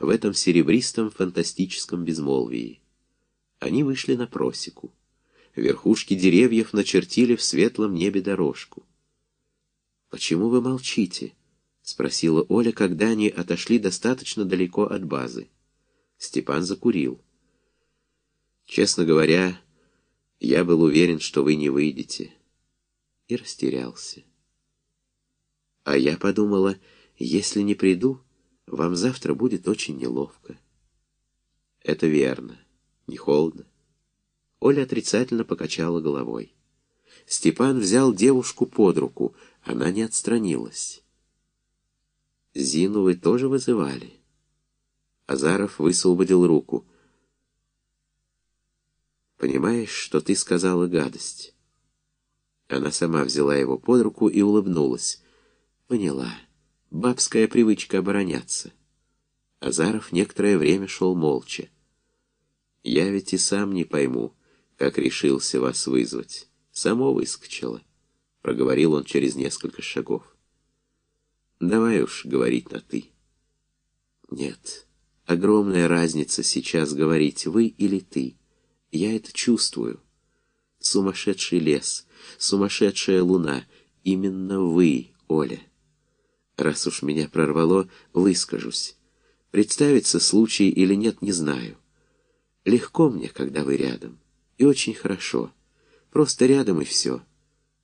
в этом серебристом фантастическом безмолвии. Они вышли на просеку. Верхушки деревьев начертили в светлом небе дорожку. «Почему вы молчите?» — спросила Оля, когда они отошли достаточно далеко от базы. Степан закурил. «Честно говоря, я был уверен, что вы не выйдете». И растерялся. А я подумала, если не приду, вам завтра будет очень неловко. Это верно. Не холодно. Оля отрицательно покачала головой. Степан взял девушку под руку. Она не отстранилась. «Зину вы тоже вызывали?» Азаров высвободил руку. «Понимаешь, что ты сказала гадость?» Она сама взяла его под руку и улыбнулась. «Поняла. Бабская привычка обороняться». Азаров некоторое время шел молча. «Я ведь и сам не пойму, как решился вас вызвать. Само выскочило», — проговорил он через несколько шагов. «Давай уж говорить на «ты». «Нет, огромная разница сейчас говорить «вы» или «ты». Я это чувствую. Сумасшедший лес, сумасшедшая луна. Именно вы, Оля. Раз уж меня прорвало, выскажусь. Представится случай или нет, не знаю. Легко мне, когда вы рядом. И очень хорошо. Просто рядом и все.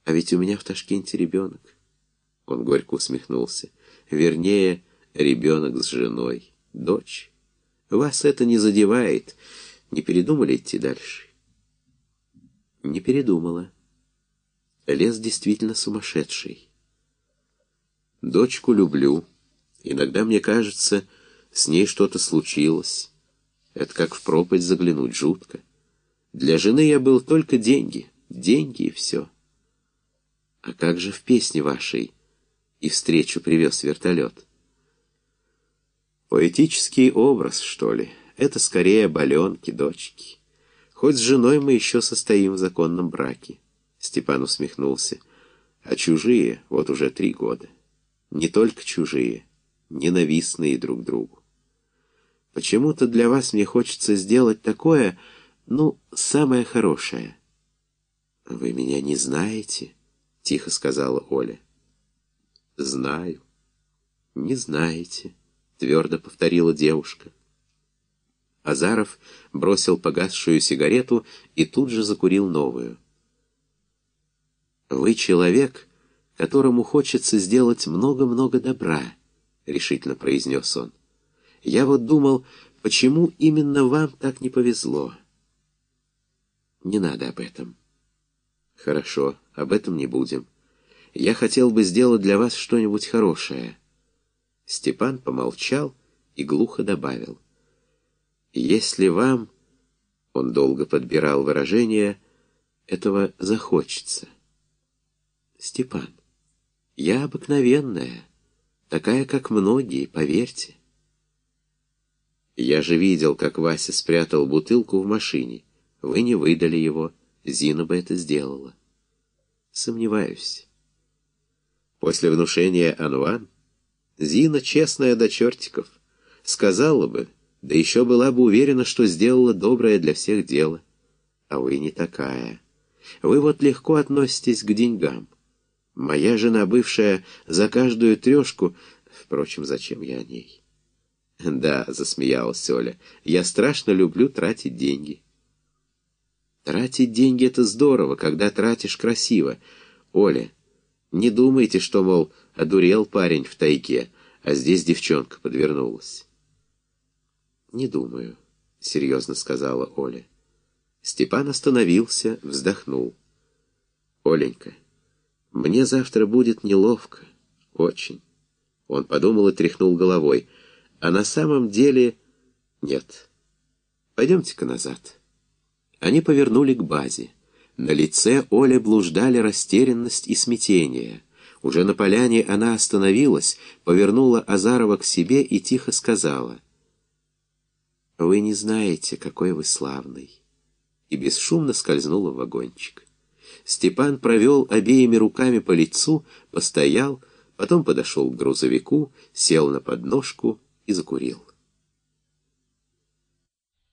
А ведь у меня в Ташкенте ребенок. Он горько усмехнулся. Вернее, ребенок с женой. Дочь. Вас это не задевает. Не передумали идти дальше? Не передумала. Лес действительно сумасшедший. Дочку люблю. Иногда мне кажется, с ней что-то случилось. Это как в пропасть заглянуть, жутко. Для жены я был только деньги, деньги и все. А как же в песне вашей и встречу привез вертолет? Поэтический образ, что ли? Это скорее баленки, дочки. Хоть с женой мы еще состоим в законном браке. Степан усмехнулся. А чужие вот уже три года. Не только чужие, ненавистные друг другу. Почему-то для вас мне хочется сделать такое, ну, самое хорошее. Вы меня не знаете, тихо сказала Оля. Знаю. Не знаете, твердо повторила девушка. Азаров бросил погасшую сигарету и тут же закурил новую. «Вы человек, которому хочется сделать много-много добра», — решительно произнес он. «Я вот думал, почему именно вам так не повезло?» «Не надо об этом». «Хорошо, об этом не будем. Я хотел бы сделать для вас что-нибудь хорошее». Степан помолчал и глухо добавил. «Если вам...» — он долго подбирал выражение — этого захочется. Степан, я обыкновенная, такая, как многие, поверьте. Я же видел, как Вася спрятал бутылку в машине. Вы не выдали его, Зина бы это сделала. Сомневаюсь. После внушения Анван Зина, честная до чертиков, сказала бы, да еще была бы уверена, что сделала доброе для всех дело. А вы не такая. Вы вот легко относитесь к деньгам. Моя жена бывшая за каждую трешку... Впрочем, зачем я о ней? Да, засмеялась Оля, я страшно люблю тратить деньги. Тратить деньги — это здорово, когда тратишь красиво. Оля, не думайте, что, мол, одурел парень в тайге, а здесь девчонка подвернулась. Не думаю, — серьезно сказала Оля. Степан остановился, вздохнул. Оленька, — мне завтра будет неловко. Очень. Он подумал и тряхнул головой. А на самом деле... Нет. Пойдемте-ка назад. Они повернули к базе. На лице Оли блуждали растерянность и смятение. Уже на поляне она остановилась, повернула Азарова к себе и тихо сказала. «Вы не знаете, какой вы славный!» И бесшумно скользнула в вагончик. Степан провел обеими руками по лицу, постоял, потом подошел к грузовику, сел на подножку и закурил.